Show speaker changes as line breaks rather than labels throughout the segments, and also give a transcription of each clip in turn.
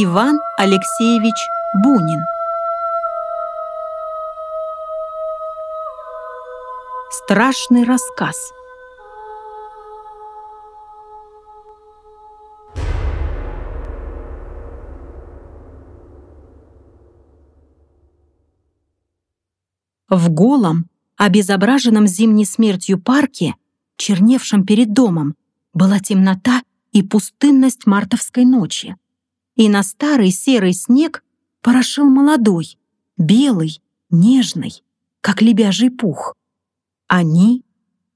Иван Алексеевич Бунин. Страшный рассказ. В голом, обезображенном зимней смертью парке, черневшем перед домом, была темнота и пустынность мартовской ночи. И на старый серый снег порошил молодой, белый, нежный, как лебяжий пух. Они,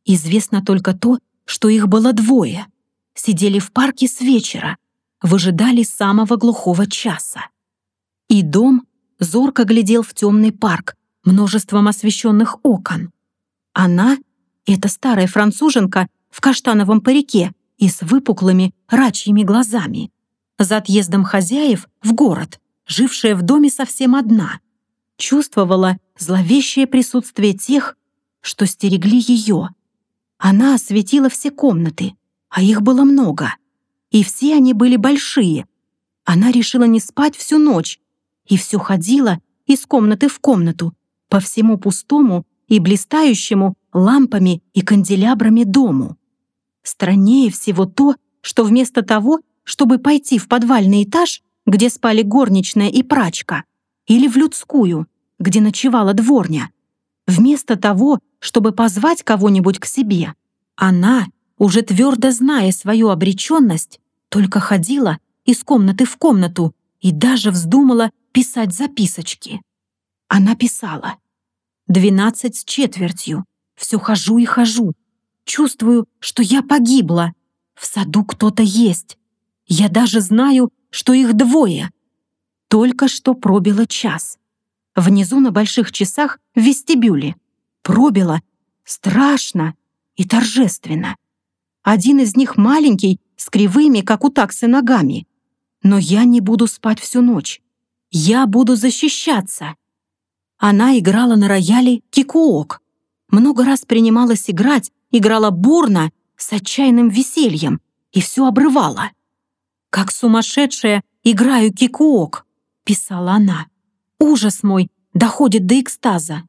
известно только то, что их было двое, сидели в парке с вечера, выжидали самого глухого часа. И дом зорко глядел в темный парк множеством освещенных окон. Она, эта старая француженка в каштановом парике и с выпуклыми рачьими глазами, за отъездом хозяев в город, жившая в доме совсем одна, чувствовала зловещее присутствие тех, что стерегли ее. Она осветила все комнаты, а их было много, и все они были большие. Она решила не спать всю ночь и все ходила из комнаты в комнату по всему пустому и блистающему лампами и канделябрами дому. Страннее всего то, что вместо того, чтобы пойти в подвальный этаж, где спали горничная и прачка, или в людскую, где ночевала дворня, вместо того, чтобы позвать кого-нибудь к себе, она, уже твердо зная свою обреченность, только ходила из комнаты в комнату и даже вздумала писать записочки. Она писала. «Двенадцать с четвертью. Все хожу и хожу. Чувствую, что я погибла. В саду кто-то есть. Я даже знаю, что их двое. Только что пробило час. Внизу на больших часах в вестибюле. Пробило страшно и торжественно. Один из них маленький, с кривыми, как у таксы, ногами. Но я не буду спать всю ночь. Я буду защищаться. Она играла на рояле кикуок. Много раз принималась играть, играла бурно, с отчаянным весельем, и все обрывала. «Как сумасшедшая играю кикуок», — писала она. «Ужас мой доходит до экстаза».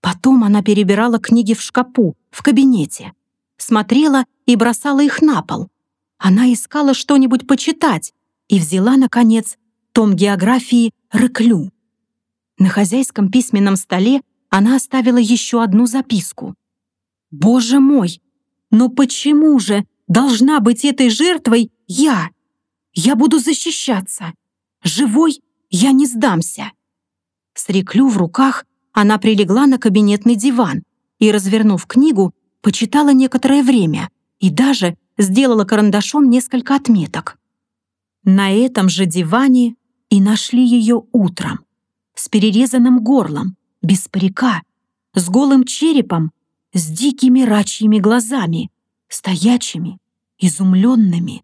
Потом она перебирала книги в шкапу, в кабинете. Смотрела и бросала их на пол. Она искала что-нибудь почитать и взяла, наконец, том географии Рыклю. На хозяйском письменном столе она оставила еще одну записку. «Боже мой! Но почему же должна быть этой жертвой я?» Я буду защищаться. Живой я не сдамся. С реклю в руках она прилегла на кабинетный диван и, развернув книгу, почитала некоторое время и даже сделала карандашом несколько отметок. На этом же диване и нашли ее утром, с перерезанным горлом, без парика, с голым черепом, с дикими рачьими глазами, стоячими, изумленными.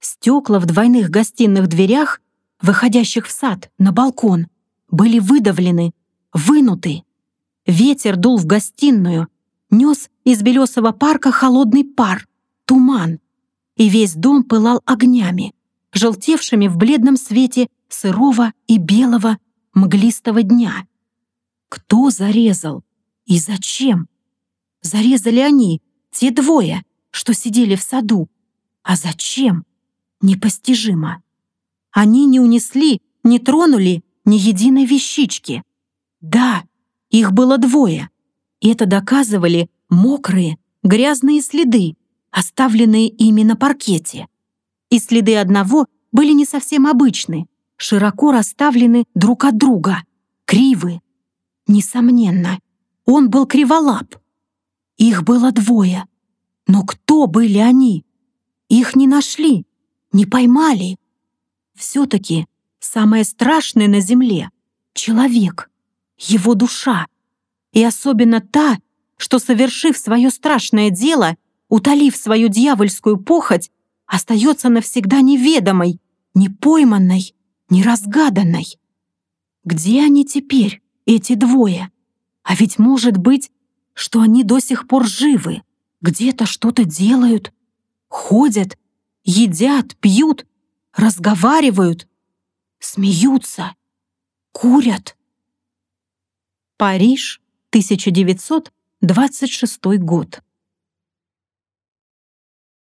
Стекла в двойных гостиных дверях, выходящих в сад, на балкон, были выдавлены, вынуты. Ветер дул в гостиную, нес из белесого парка холодный пар, туман, и весь дом пылал огнями, желтевшими в бледном свете сырого и белого мглистого дня. Кто зарезал и зачем? Зарезали они, те двое, что сидели в саду. А зачем? Непостижимо. Они не унесли, не тронули ни единой вещички. Да, их было двое. И это доказывали мокрые, грязные следы, оставленные ими на паркете. И следы одного были не совсем обычны, широко расставлены друг от друга, кривы. Несомненно, он был криволап. Их было двое. Но кто были они? Их не нашли не поймали. Все-таки самое страшное на земле — человек, его душа. И особенно та, что, совершив свое страшное дело, утолив свою дьявольскую похоть, остается навсегда неведомой, непойманной, неразгаданной. Где они теперь, эти двое? А ведь может быть, что они до сих пор живы, где-то что-то делают, ходят едят, пьют, разговаривают, смеются, курят. Париж, 1926 год.